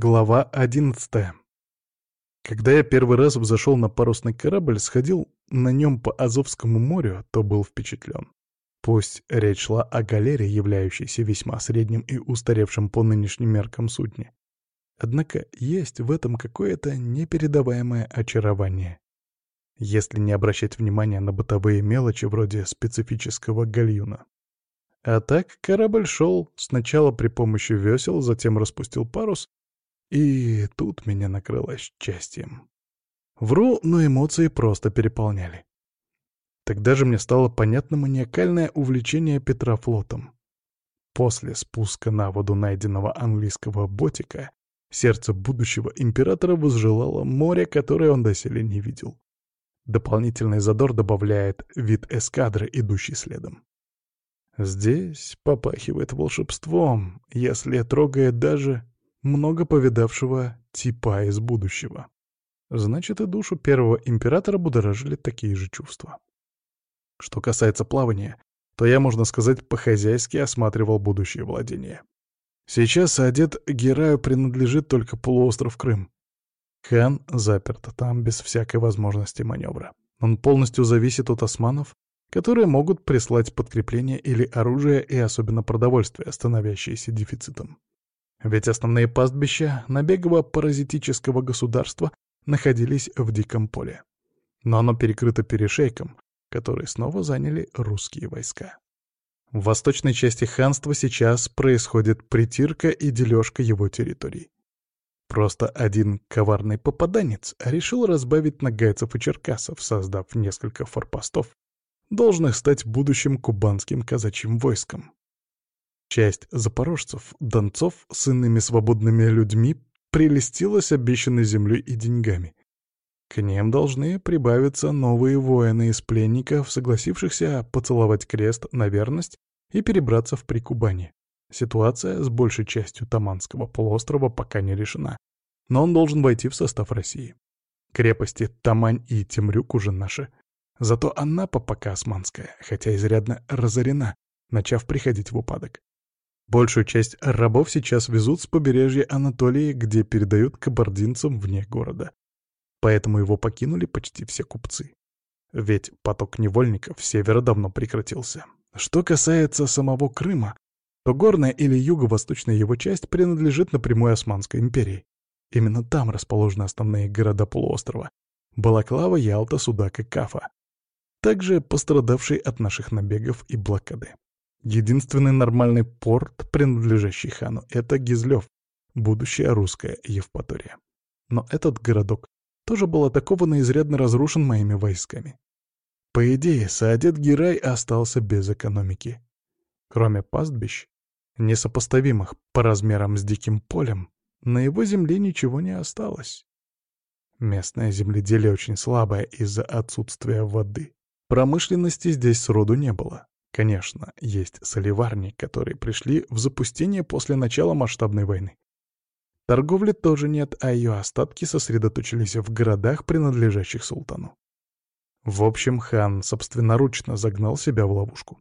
Глава одиннадцатая. Когда я первый раз взошел на парусный корабль, сходил на нем по Азовскому морю, то был впечатлен. Пусть речь шла о галере, являющейся весьма средним и устаревшим по нынешним меркам судне. Однако есть в этом какое-то непередаваемое очарование. Если не обращать внимания на бытовые мелочи вроде специфического гальюна. А так корабль шел сначала при помощи весел, затем распустил парус, и тут меня накрыло счастьем. Вру, но эмоции просто переполняли. Тогда же мне стало понятно маниакальное увлечение Петра флотом. После спуска на воду найденного английского ботика сердце будущего императора возжелало море, которое он доселе не видел. Дополнительный задор добавляет вид эскадры, идущий следом. Здесь попахивает волшебством, если трогает даже много повидавшего типа из будущего. Значит, и душу первого императора будоражили такие же чувства. Что касается плавания, то я, можно сказать, по-хозяйски осматривал будущее владение. Сейчас одет Гераю принадлежит только полуостров Крым. Хан заперт там без всякой возможности маневра. Он полностью зависит от османов, которые могут прислать подкрепление или оружие и особенно продовольствие, становящееся дефицитом. Ведь основные пастбища набегово-паразитического государства находились в диком поле. Но оно перекрыто перешейком, который снова заняли русские войска. В восточной части ханства сейчас происходит притирка и дележка его территорий. Просто один коварный попаданец решил разбавить нагайцев и черкасов, создав несколько форпостов, должных стать будущим кубанским казачьим войском. Часть запорожцев, донцов с иными свободными людьми прелестилась обещанной землей и деньгами. К ним должны прибавиться новые воины из пленников, согласившихся поцеловать крест на верность и перебраться в Прикубани. Ситуация с большей частью Таманского полуострова пока не решена, но он должен войти в состав России. Крепости Тамань и Темрюк уже наши. Зато Анапа пока османская, хотя изрядно разорена, начав приходить в упадок. Большую часть рабов сейчас везут с побережья Анатолии, где передают кабардинцам вне города. Поэтому его покинули почти все купцы. Ведь поток невольников с севера давно прекратился. Что касается самого Крыма, то горная или юго-восточная его часть принадлежит напрямую Османской империи. Именно там расположены основные города полуострова — Балаклава, Ялта, Судак и Кафа, также пострадавшие от наших набегов и блокады. Единственный нормальный порт, принадлежащий хану, — это Гизлев, будущая русская Евпатория. Но этот городок тоже был атакован и изрядно разрушен моими войсками. По идее, Саадет Гирай остался без экономики. Кроме пастбищ, несопоставимых по размерам с диким полем, на его земле ничего не осталось. Местное земледелие очень слабое из-за отсутствия воды. Промышленности здесь сроду не было. Конечно, есть соливарни, которые пришли в запустение после начала масштабной войны. Торговли тоже нет, а ее остатки сосредоточились в городах, принадлежащих султану. В общем, хан собственноручно загнал себя в ловушку.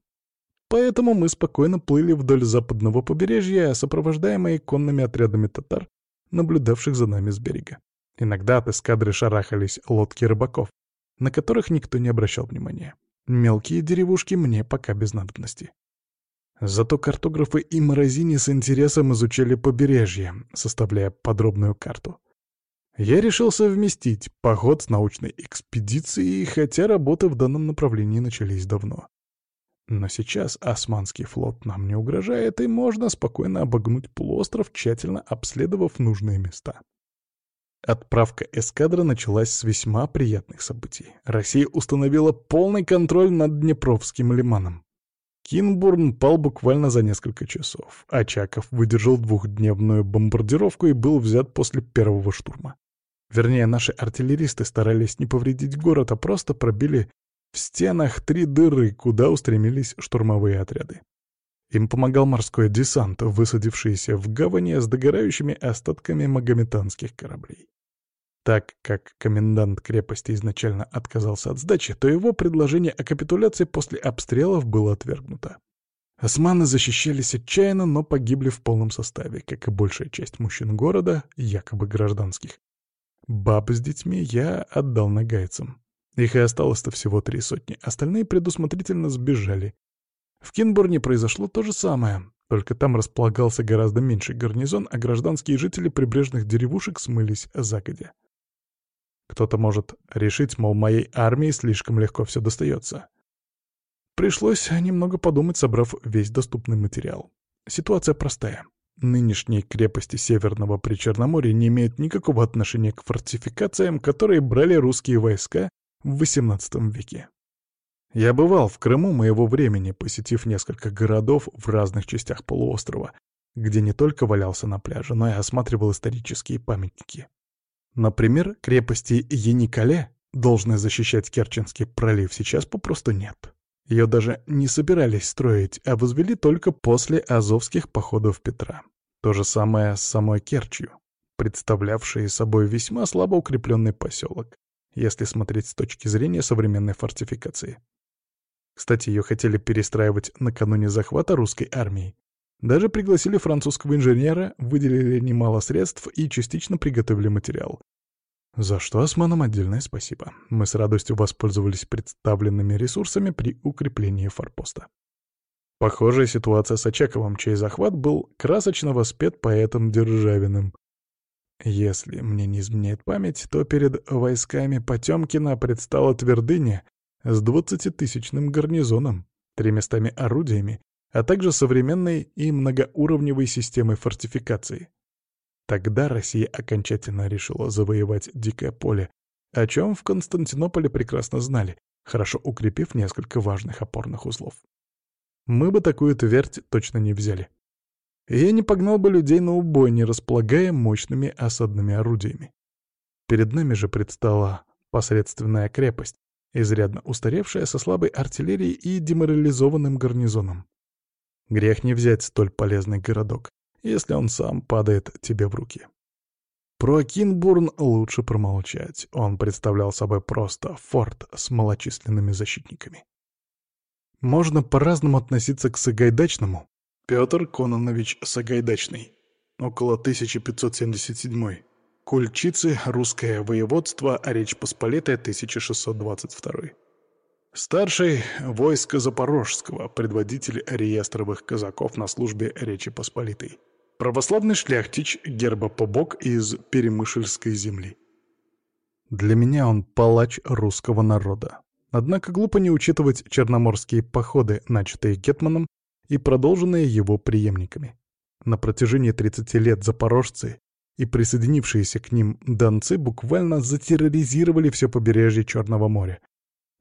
Поэтому мы спокойно плыли вдоль западного побережья, сопровождаемые конными отрядами татар, наблюдавших за нами с берега. Иногда от эскадры шарахались лодки рыбаков, на которых никто не обращал внимания. Мелкие деревушки мне пока без надобности. Зато картографы и морозини с интересом изучали побережье, составляя подробную карту. Я решил совместить поход с научной экспедицией, хотя работы в данном направлении начались давно. Но сейчас османский флот нам не угрожает, и можно спокойно обогнуть полуостров, тщательно обследовав нужные места. Отправка эскадры началась с весьма приятных событий. Россия установила полный контроль над Днепровским лиманом. Кинбурн пал буквально за несколько часов. Очаков выдержал двухдневную бомбардировку и был взят после первого штурма. Вернее, наши артиллеристы старались не повредить город, а просто пробили в стенах три дыры, куда устремились штурмовые отряды. Им помогал морской десант, высадившийся в гавани с догорающими остатками магометанских кораблей. Так как комендант крепости изначально отказался от сдачи, то его предложение о капитуляции после обстрелов было отвергнуто. Османы защищались отчаянно, но погибли в полном составе, как и большая часть мужчин города, якобы гражданских. Баб с детьми я отдал нагайцам. Их и осталось-то всего три сотни, остальные предусмотрительно сбежали. В Кинбурне произошло то же самое, только там располагался гораздо меньший гарнизон, а гражданские жители прибрежных деревушек смылись загодя. Кто-то может решить, мол, моей армии слишком легко все достается. Пришлось немного подумать, собрав весь доступный материал. Ситуация простая. Нынешние крепости Северного Причерноморья не имеют никакого отношения к фортификациям, которые брали русские войска в XVIII веке. Я бывал в Крыму моего времени, посетив несколько городов в разных частях полуострова, где не только валялся на пляже, но и осматривал исторические памятники. Например, крепости Яникале, должны защищать Керченский пролив, сейчас попросту нет. Ее даже не собирались строить, а возвели только после азовских походов Петра. То же самое с самой Керчью, представлявшей собой весьма слабо укрепленный поселок, если смотреть с точки зрения современной фортификации. Кстати, ее хотели перестраивать накануне захвата русской армии. Даже пригласили французского инженера, выделили немало средств и частично приготовили материал, за что османам отдельное спасибо. Мы с радостью воспользовались представленными ресурсами при укреплении форпоста. Похожая ситуация с Очаковым, чей захват был красочно воспет поэтом Державиным. Если мне не изменяет память, то перед войсками Потемкина предстала твердыня с двадцатитысячным гарнизоном, тремястами орудиями, а также современной и многоуровневой системой фортификации. Тогда Россия окончательно решила завоевать Дикое поле, о чем в Константинополе прекрасно знали, хорошо укрепив несколько важных опорных узлов. Мы бы такую твердь точно не взяли. я не погнал бы людей на убой, не располагая мощными осадными орудиями. Перед нами же предстала посредственная крепость, изрядно устаревшая со слабой артиллерией и деморализованным гарнизоном. Грех не взять столь полезный городок если он сам падает тебе в руки. Про Кинбурн лучше промолчать. Он представлял собой просто форт с малочисленными защитниками. Можно по-разному относиться к Сагайдачному. Петр Кононович Сагайдачный. Около 1577. Кульчицы, русское воеводство, Речь Посполитая, 1622. Старший — войско Запорожского, предводитель реестровых казаков на службе Речи Посполитой. Православный шляхтич герба побок из Перемышльской земли. Для меня он палач русского народа. Однако глупо не учитывать черноморские походы, начатые Гетманом и продолженные его преемниками. На протяжении 30 лет запорожцы и присоединившиеся к ним донцы буквально затерроризировали все побережье Черного моря.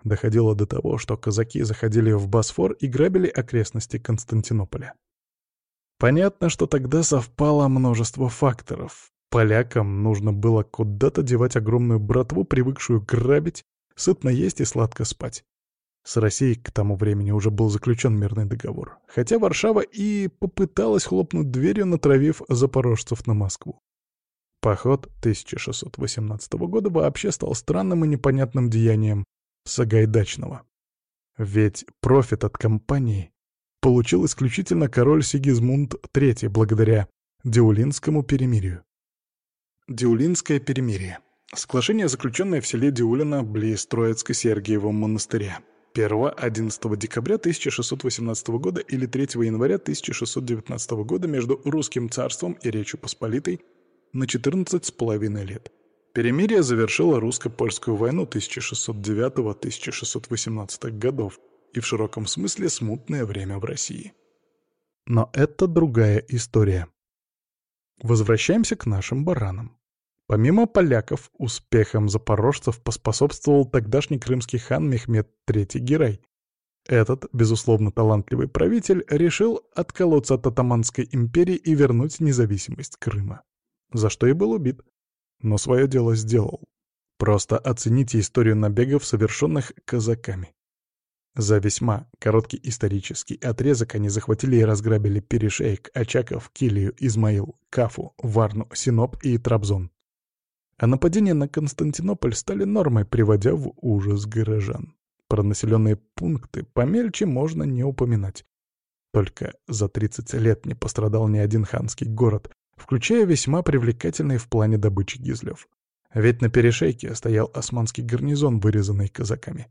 Доходило до того, что казаки заходили в Босфор и грабили окрестности Константинополя. Понятно, что тогда совпало множество факторов. Полякам нужно было куда-то девать огромную братву, привыкшую грабить, сытно есть и сладко спать. С Россией к тому времени уже был заключен мирный договор, хотя Варшава и попыталась хлопнуть дверью, натравив запорожцев на Москву. Поход 1618 года вообще стал странным и непонятным деянием Сагайдачного. Ведь профит от компании получил исключительно король Сигизмунд III благодаря Диулинскому перемирию. Диулинское перемирие. Соглашение, заключенное в селе Диулина близ Троицко-Сергиева монастыря. 1-11 декабря 1618 года или 3 января 1619 года между Русским царством и Речью Посполитой на 14 с половиной лет. Перемирие завершило русско-польскую войну 1609-1618 годов, и в широком смысле смутное время в России. Но это другая история. Возвращаемся к нашим баранам. Помимо поляков, успехом запорожцев поспособствовал тогдашний крымский хан Мехмед III Герай. Этот, безусловно, талантливый правитель решил отколоться от Атаманской империи и вернуть независимость Крыма. За что и был убит. Но свое дело сделал. Просто оцените историю набегов, совершенных казаками. За весьма короткий исторический отрезок они захватили и разграбили Перешейк, Очаков, Килию, Измаил, Кафу, Варну, Синоп и Трабзон. А нападения на Константинополь стали нормой, приводя в ужас горожан. Про населенные пункты помельче можно не упоминать. Только за 30 лет не пострадал ни один ханский город, включая весьма привлекательный в плане добычи гизлев. Ведь на перешейке стоял османский гарнизон, вырезанный казаками.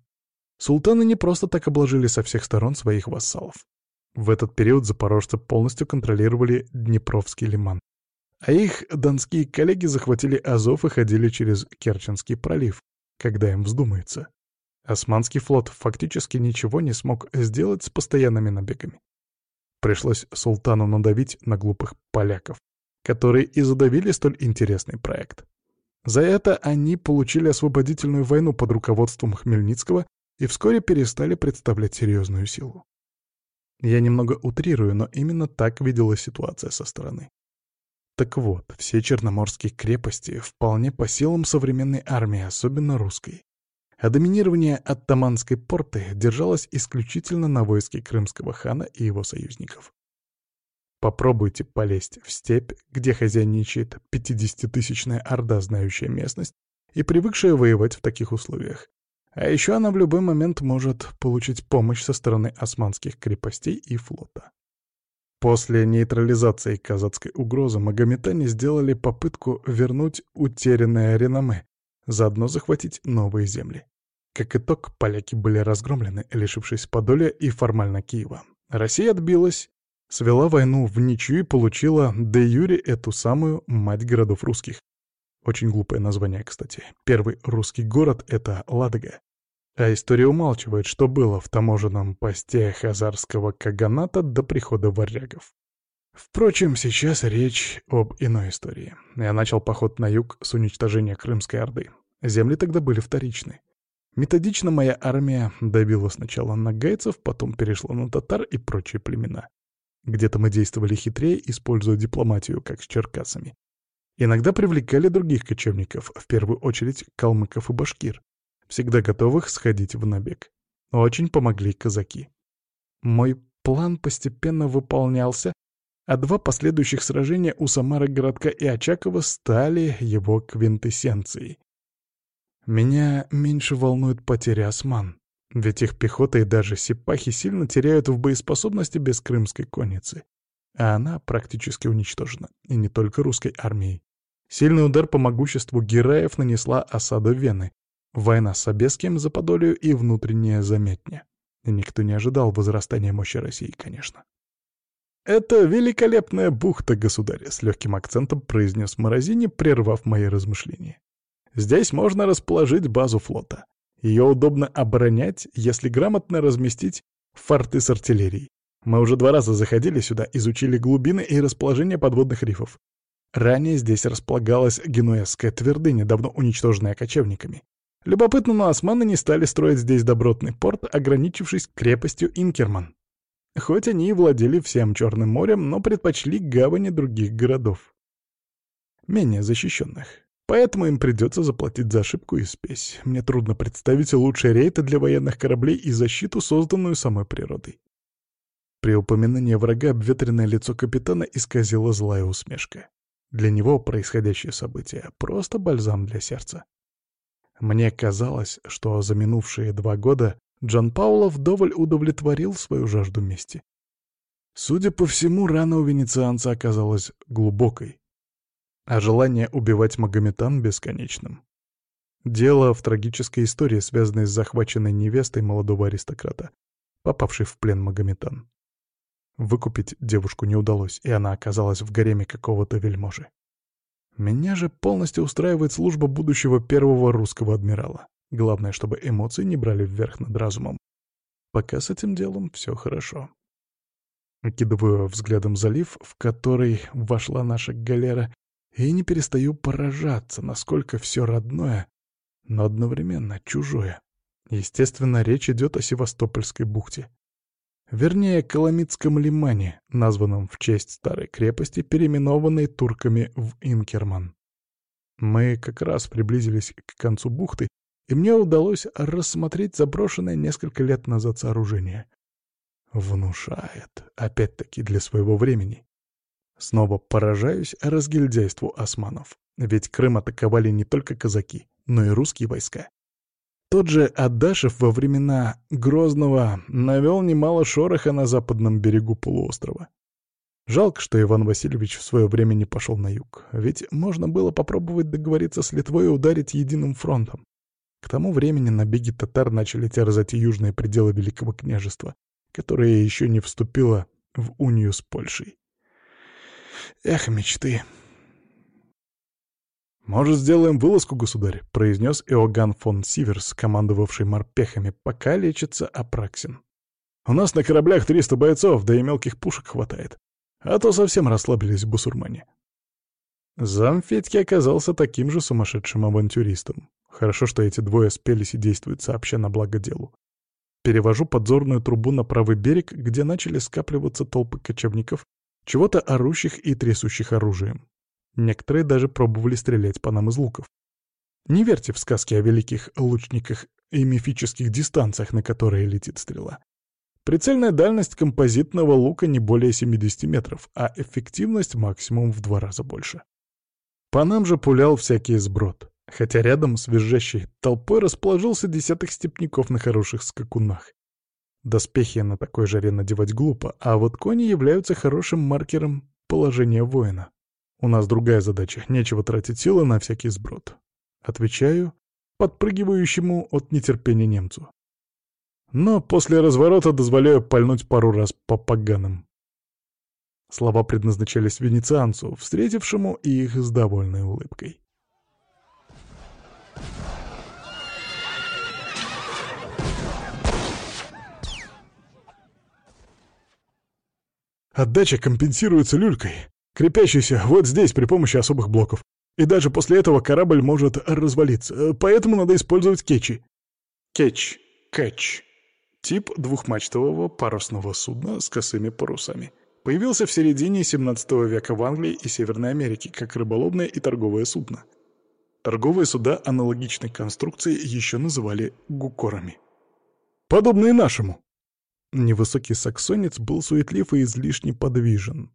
Султаны не просто так обложили со всех сторон своих вассалов. В этот период запорожцы полностью контролировали Днепровский лиман, а их донские коллеги захватили Азов и ходили через Керченский пролив, когда им вздумается. Османский флот фактически ничего не смог сделать с постоянными набегами. Пришлось султану надавить на глупых поляков, которые и задавили столь интересный проект. За это они получили освободительную войну под руководством Хмельницкого и вскоре перестали представлять серьезную силу. Я немного утрирую, но именно так виделась ситуация со стороны. Так вот, все черноморские крепости вполне по силам современной армии, особенно русской. А доминирование оттаманской порты держалось исключительно на войске крымского хана и его союзников. Попробуйте полезть в степь, где хозяйничает 50-тысячная орда, знающая местность и привыкшая воевать в таких условиях. А еще она в любой момент может получить помощь со стороны османских крепостей и флота. После нейтрализации казацкой угрозы магометане сделали попытку вернуть утерянное реноме, заодно захватить новые земли. Как итог, поляки были разгромлены, лишившись Подолья и формально Киева. Россия отбилась, свела войну в ничью и получила де юре эту самую мать городов русских. Очень глупое название, кстати. Первый русский город — это Ладога. А история умалчивает, что было в таможенном посте Хазарского каганата до прихода варягов. Впрочем, сейчас речь об иной истории. Я начал поход на юг с уничтожения Крымской Орды. Земли тогда были вторичны. Методично моя армия добила сначала нагайцев, потом перешла на татар и прочие племена. Где-то мы действовали хитрее, используя дипломатию, как с черкасами. Иногда привлекали других кочевников, в первую очередь калмыков и башкир, всегда готовых сходить в набег. Очень помогли казаки. Мой план постепенно выполнялся, а два последующих сражения у Самары городка и Очакова стали его квинтэссенцией. Меня меньше волнует потеря осман, ведь их пехота и даже сипахи сильно теряют в боеспособности без крымской конницы, а она практически уничтожена, и не только русской армией. Сильный удар по могуществу Гераев нанесла осада Вены, Война с Собеским за Подолью и внутренняя заметня. Никто не ожидал возрастания мощи России, конечно. «Это великолепная бухта, государь», — с легким акцентом произнес Морозини, прервав мои размышления. «Здесь можно расположить базу флота. Ее удобно оборонять, если грамотно разместить форты с артиллерией. Мы уже два раза заходили сюда, изучили глубины и расположение подводных рифов. Ранее здесь располагалась генуэзская твердыня, давно уничтоженная кочевниками. Любопытно, но османы не стали строить здесь добротный порт, ограничившись крепостью Инкерман. Хоть они и владели всем Черным морем, но предпочли гавани других городов. Менее защищенных. Поэтому им придется заплатить за ошибку и спесь. Мне трудно представить лучшие рейты для военных кораблей и защиту, созданную самой природой. При упоминании врага обветренное лицо капитана исказило злая усмешка. Для него происходящее событие — просто бальзам для сердца. Мне казалось, что за минувшие два года Джон Пауло вдоволь удовлетворил свою жажду мести. Судя по всему, рана у венецианца оказалась глубокой, а желание убивать Магометан — бесконечным. Дело в трагической истории, связанной с захваченной невестой молодого аристократа, попавшей в плен Магометан. Выкупить девушку не удалось, и она оказалась в гареме какого-то вельможи. Меня же полностью устраивает служба будущего первого русского адмирала. Главное, чтобы эмоции не брали вверх над разумом. Пока с этим делом все хорошо. Окидываю взглядом залив, в который вошла наша галера, и не перестаю поражаться, насколько все родное, но одновременно чужое. Естественно, речь идет о Севастопольской бухте. Вернее, Коломитском лимане, названном в честь старой крепости, переименованной турками в Инкерман. Мы как раз приблизились к концу бухты, и мне удалось рассмотреть заброшенное несколько лет назад сооружение. Внушает, опять-таки для своего времени. Снова поражаюсь разгильдяйству османов, ведь Крым атаковали не только казаки, но и русские войска. Тот же Адашев во времена Грозного навел немало шороха на западном берегу полуострова. Жалко, что Иван Васильевич в свое время не пошел на юг, ведь можно было попробовать договориться с Литвой и ударить единым фронтом. К тому времени набеги татар начали терзать южные пределы Великого княжества, которое еще не вступило в унию с Польшей. Эх, мечты! «Может, сделаем вылазку, государь?» — произнес Иоганн фон Сиверс, командовавший морпехами, пока лечится Апраксин. «У нас на кораблях 300 бойцов, да и мелких пушек хватает. А то совсем расслабились бусурмане». Зам Федьки оказался таким же сумасшедшим авантюристом. Хорошо, что эти двое спелись и действуют сообща на благо делу. Перевожу подзорную трубу на правый берег, где начали скапливаться толпы кочевников, чего-то орущих и трясущих оружием. Некоторые даже пробовали стрелять по нам из луков. Не верьте в сказки о великих лучниках и мифических дистанциях, на которые летит стрела. Прицельная дальность композитного лука не более 70 метров, а эффективность максимум в два раза больше. По нам же пулял всякий сброд, хотя рядом с визжащей толпой расположился десяток степняков на хороших скакунах. Доспехи на такой жаре надевать глупо, а вот кони являются хорошим маркером положения воина. У нас другая задача, нечего тратить силы на всякий сброд. Отвечаю подпрыгивающему от нетерпения немцу. Но после разворота дозволяю пальнуть пару раз по поганым. Слова предназначались венецианцу, встретившему их с довольной улыбкой. Отдача компенсируется люлькой крепящийся вот здесь при помощи особых блоков. И даже после этого корабль может развалиться, поэтому надо использовать кетчи. Кетч. Кэтч. Тип двухмачтового парусного судна с косыми парусами. Появился в середине 17 века в Англии и Северной Америке как рыболовное и торговое судно. Торговые суда аналогичной конструкции еще называли гукорами. Подобные нашему. Невысокий саксонец был суетлив и излишне подвижен.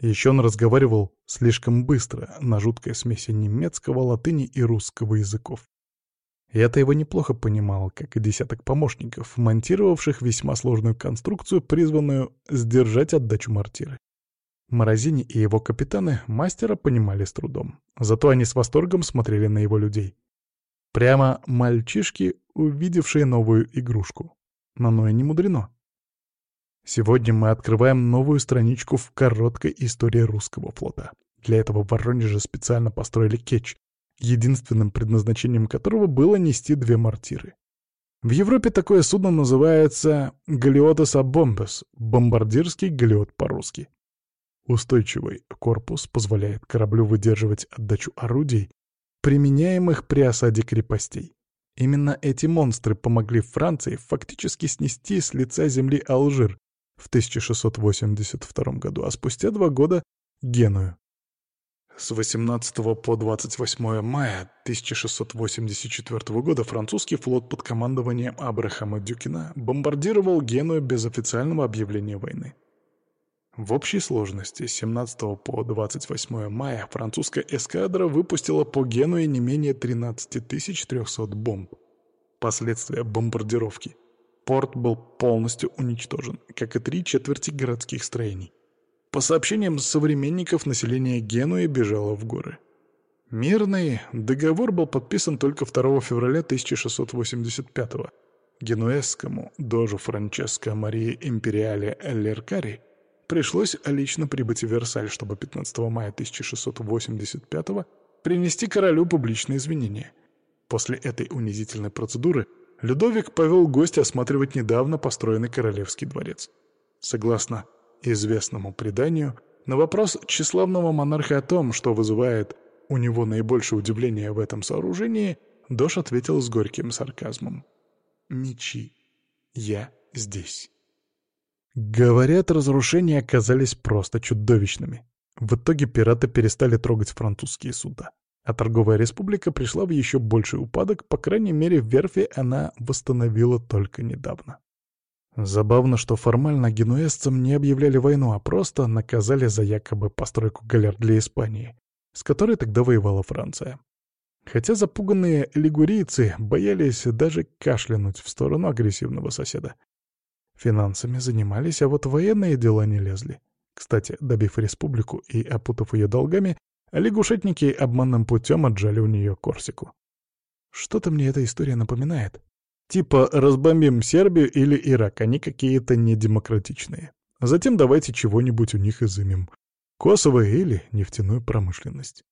Еще он разговаривал слишком быстро, на жуткой смеси немецкого, латыни и русского языков. Я-то его неплохо понимал, как и десяток помощников, монтировавших весьма сложную конструкцию, призванную сдержать отдачу мортиры. Морозини и его капитаны мастера понимали с трудом. Зато они с восторгом смотрели на его людей. Прямо мальчишки, увидевшие новую игрушку. Но оно и не мудрено. Сегодня мы открываем новую страничку в короткой истории русского флота. Для этого в Воронеже специально построили кетч, единственным предназначением которого было нести две мортиры. В Европе такое судно называется «Галиотес Абомбес» — бомбардирский галиот по-русски. Устойчивый корпус позволяет кораблю выдерживать отдачу орудий, применяемых при осаде крепостей. Именно эти монстры помогли Франции фактически снести с лица земли Алжир, в 1682 году, а спустя два года — Геную. С 18 по 28 мая 1684 года французский флот под командованием Абрахама Дюкина бомбардировал Геную без официального объявления войны. В общей сложности с 17 по 28 мая французская эскадра выпустила по Генуе не менее 13 300 бомб. Последствия бомбардировки – Порт был полностью уничтожен, как и три четверти городских строений. По сообщениям современников, население Генуи бежало в горы. Мирный договор был подписан только 2 февраля 1685 -го. Генуэзскому дожу Франческо Марии Империале Леркари пришлось лично прибыть в Версаль, чтобы 15 мая 1685 принести королю публичные извинения. После этой унизительной процедуры Людовик повел гостя осматривать недавно построенный королевский дворец. Согласно известному преданию, на вопрос тщеславного монарха о том, что вызывает у него наибольшее удивление в этом сооружении, Дош ответил с горьким сарказмом. «Мечи. Я здесь». Говорят, разрушения оказались просто чудовищными. В итоге пираты перестали трогать французские суда. А торговая республика пришла в еще больший упадок, по крайней мере, в верфи она восстановила только недавно. Забавно, что формально генуэзцам не объявляли войну, а просто наказали за якобы постройку галер для Испании, с которой тогда воевала Франция. Хотя запуганные лигурийцы боялись даже кашлянуть в сторону агрессивного соседа. Финансами занимались, а вот военные дела не лезли. Кстати, добив республику и опутав ее долгами, лягушетники обманным путем отжали у нее Корсику. Что-то мне эта история напоминает. Типа разбомбим Сербию или Ирак, они какие-то недемократичные. Затем давайте чего-нибудь у них изымем. Косово или нефтяную промышленность.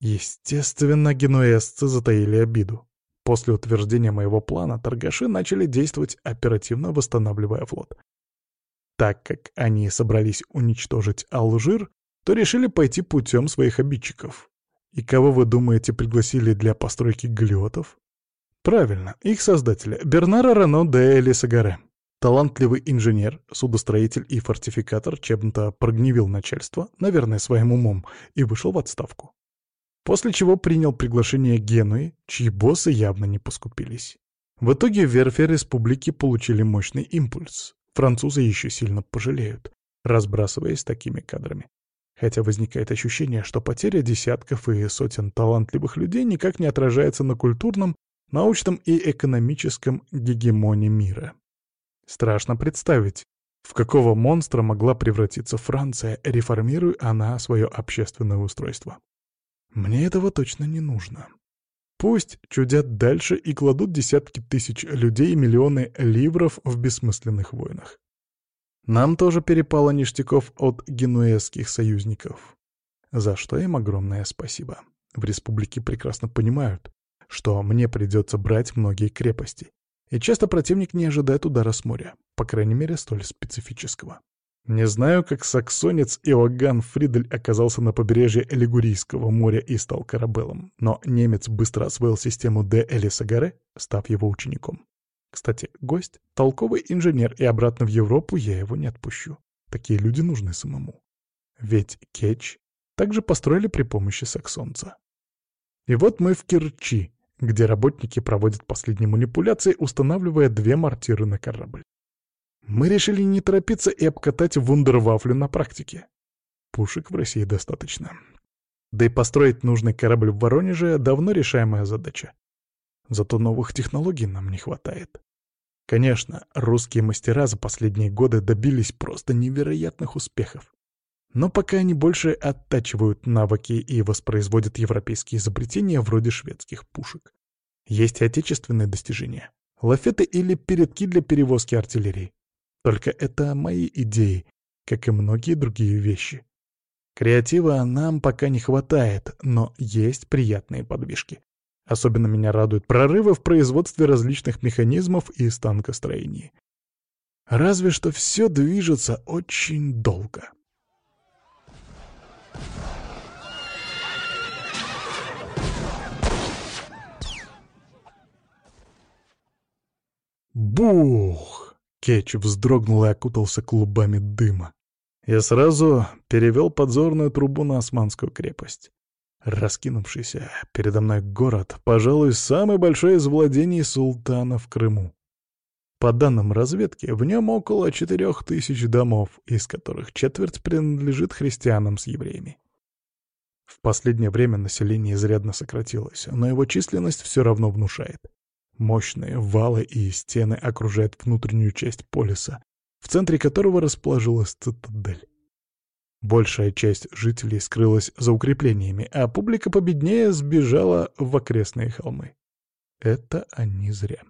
Естественно, генуэзцы затаили обиду. После утверждения моего плана торгаши начали действовать оперативно, восстанавливая флот. Так как они собрались уничтожить Алжир, то решили пойти путем своих обидчиков. И кого, вы думаете, пригласили для постройки галеотов? Правильно, их создателя, Бернара Рано де Элисагаре. Талантливый инженер, судостроитель и фортификатор чем-то прогневил начальство, наверное, своим умом, и вышел в отставку. После чего принял приглашение Генуи, чьи боссы явно не поскупились. В итоге верфи республики получили мощный импульс. Французы еще сильно пожалеют, разбрасываясь такими кадрами. Хотя возникает ощущение, что потеря десятков и сотен талантливых людей никак не отражается на культурном, научном и экономическом гегемоне мира. Страшно представить, в какого монстра могла превратиться Франция, реформируя она свое общественное устройство. Мне этого точно не нужно. Пусть чудят дальше и кладут десятки тысяч людей и миллионы ливров в бессмысленных войнах. Нам тоже перепало ништяков от генуэзских союзников. За что им огромное спасибо. В республике прекрасно понимают, что мне придется брать многие крепости, и часто противник не ожидает удара с моря, по крайней мере, столь специфического. Не знаю, как саксонец Иоганн Фридель оказался на побережье Лигурийского моря и стал корабелом, но немец быстро освоил систему де Элисагаре, став его учеником. Кстати, гость — толковый инженер, и обратно в Европу я его не отпущу. Такие люди нужны самому. Ведь Кетч также построили при помощи саксонца. И вот мы в Керчи, где работники проводят последние манипуляции, устанавливая две мортиры на корабль. Мы решили не торопиться и обкатать вундервафлю на практике. Пушек в России достаточно. Да и построить нужный корабль в Воронеже — давно решаемая задача. Зато новых технологий нам не хватает. Конечно, русские мастера за последние годы добились просто невероятных успехов. Но пока они больше оттачивают навыки и воспроизводят европейские изобретения вроде шведских пушек. Есть и отечественные достижения. Лафеты или передки для перевозки артиллерии. Только это мои идеи, как и многие другие вещи. Креатива нам пока не хватает, но есть приятные подвижки. Особенно меня радуют прорывы в производстве различных механизмов и станкостроении. Разве что все движется очень долго. Бух! Кетч вздрогнул и окутался клубами дыма. Я сразу перевел подзорную трубу на Османскую крепость. Раскинувшийся передо мной город, пожалуй, самый большой из владений султана в Крыму. По данным разведки, в нем около четырех тысяч домов, из которых четверть принадлежит христианам с евреями. В последнее время население изрядно сократилось, но его численность все равно внушает. Мощные валы и стены окружают внутреннюю часть полиса, в центре которого расположилась цитадель. Большая часть жителей скрылась за укреплениями, а публика победнее сбежала в окрестные холмы. Это они зря.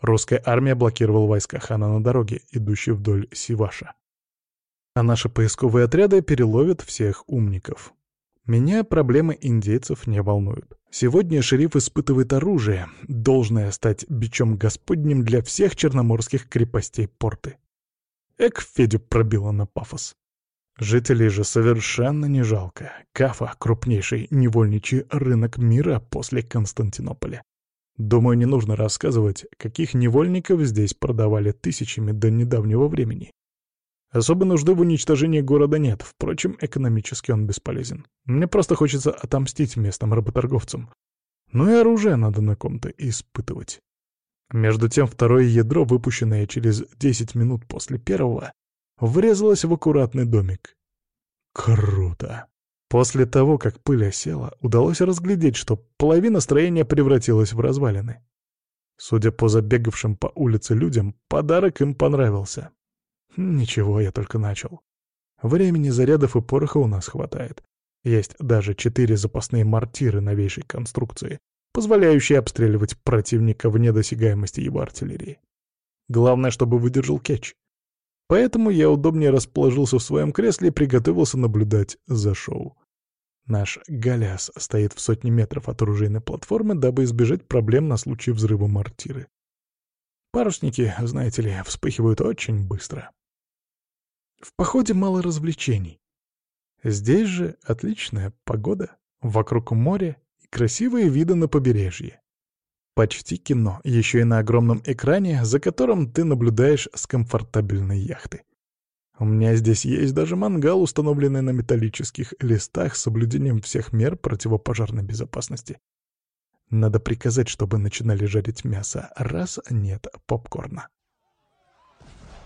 Русская армия блокировала войска хана на дороге, идущей вдоль Сиваша. А наши поисковые отряды переловят всех умников. Меня проблемы индейцев не волнуют. Сегодня шериф испытывает оружие, должное стать бичом господним для всех черноморских крепостей порты. Эк, Федю пробило на пафос. Жителей же совершенно не жалко. Кафа — крупнейший невольничий рынок мира после Константинополя. Думаю, не нужно рассказывать, каких невольников здесь продавали тысячами до недавнего времени. Особой нужды в уничтожении города нет, впрочем, экономически он бесполезен. Мне просто хочется отомстить местным работорговцам. Ну и оружие надо на ком-то испытывать. Между тем второе ядро, выпущенное через 10 минут после первого, врезалась в аккуратный домик. Круто! После того, как пыль осела, удалось разглядеть, что половина строения превратилась в развалины. Судя по забегавшим по улице людям, подарок им понравился. Ничего, я только начал. Времени, зарядов и пороха у нас хватает. Есть даже четыре запасные мортиры новейшей конструкции, позволяющие обстреливать противника вне досягаемости его артиллерии. Главное, чтобы выдержал кетч. Поэтому я удобнее расположился в своем кресле и приготовился наблюдать за шоу. Наш «Голяс» стоит в сотне метров от оружейной платформы, дабы избежать проблем на случай взрыва мортиры. Парусники, знаете ли, вспыхивают очень быстро. В походе мало развлечений. Здесь же отличная погода, вокруг море и красивые виды на побережье. Почти кино, еще и на огромном экране, за которым ты наблюдаешь с комфортабельной яхты. У меня здесь есть даже мангал, установленный на металлических листах с соблюдением всех мер противопожарной безопасности. Надо приказать, чтобы начинали жарить мясо, раз нет попкорна.